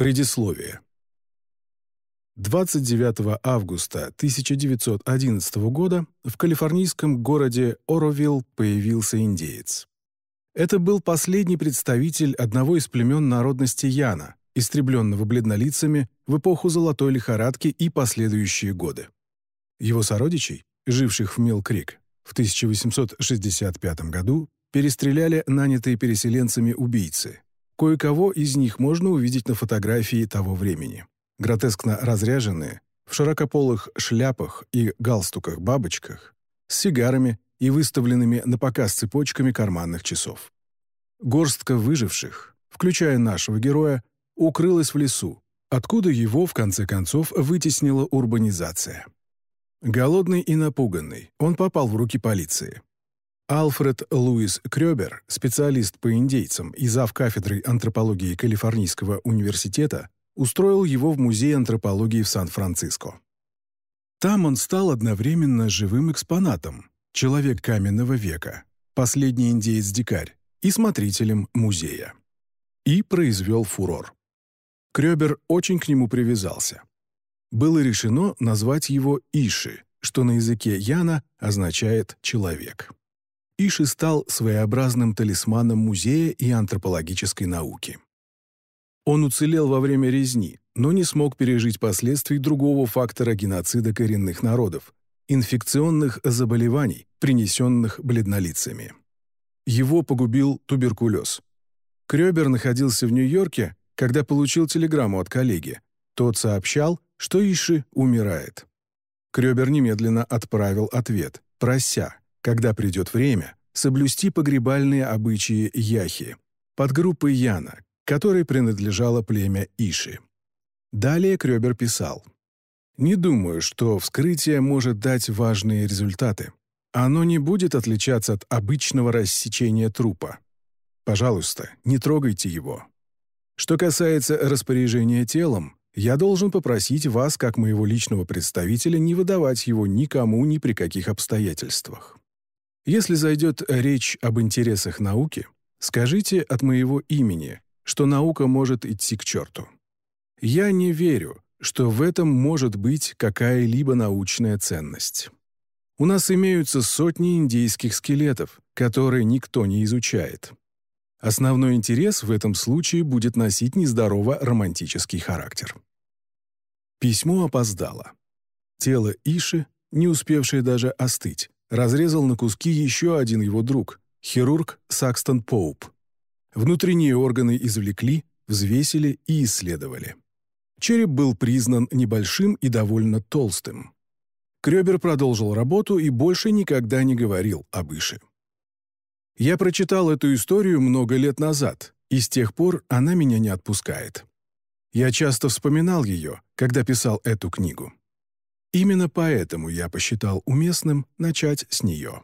Предисловие. 29 августа 1911 года в калифорнийском городе Оровилл появился индеец. Это был последний представитель одного из племен народности Яна, истребленного бледнолицами в эпоху золотой лихорадки и последующие годы. Его сородичей, живших в Милл-Крик, в 1865 году перестреляли нанятые переселенцами убийцы. Кое-кого из них можно увидеть на фотографии того времени гротескно разряженные, в широкополых шляпах и галстуках-бабочках, с сигарами и выставленными на показ цепочками карманных часов. Горстка выживших, включая нашего героя, укрылась в лесу, откуда его, в конце концов, вытеснила урбанизация. Голодный и напуганный, он попал в руки полиции. Алфред Луис Крёбер, специалист по индейцам и зав. кафедрой антропологии Калифорнийского университета, устроил его в Музей антропологии в Сан-Франциско. Там он стал одновременно живым экспонатом, человек каменного века, последний индеец-дикарь и смотрителем музея. И произвел фурор. Крёбер очень к нему привязался. Было решено назвать его Иши, что на языке Яна означает «человек». Иши стал своеобразным талисманом музея и антропологической науки. Он уцелел во время резни, но не смог пережить последствий другого фактора геноцида коренных народов – инфекционных заболеваний, принесенных бледнолицами. Его погубил туберкулез. Крёбер находился в Нью-Йорке, когда получил телеграмму от коллеги. Тот сообщал, что Иши умирает. Крёбер немедленно отправил ответ, прося, когда придет время, соблюсти погребальные обычаи Яхи, подгруппы Яна, которой принадлежало племя Иши. Далее Крёбер писал. «Не думаю, что вскрытие может дать важные результаты. Оно не будет отличаться от обычного рассечения трупа. Пожалуйста, не трогайте его. Что касается распоряжения телом, я должен попросить вас, как моего личного представителя, не выдавать его никому ни при каких обстоятельствах. Если зайдет речь об интересах науки, скажите от моего имени, что наука может идти к черту. Я не верю, что в этом может быть какая-либо научная ценность. У нас имеются сотни индейских скелетов, которые никто не изучает. Основной интерес в этом случае будет носить нездорово романтический характер. Письмо опоздало. Тело Иши, не успевшее даже остыть, разрезал на куски еще один его друг, хирург Сакстон Поуп. Внутренние органы извлекли, взвесили и исследовали. Череп был признан небольшим и довольно толстым. Крёбер продолжил работу и больше никогда не говорил об Ише. Я прочитал эту историю много лет назад, и с тех пор она меня не отпускает. Я часто вспоминал ее, когда писал эту книгу. Именно поэтому я посчитал уместным начать с нее.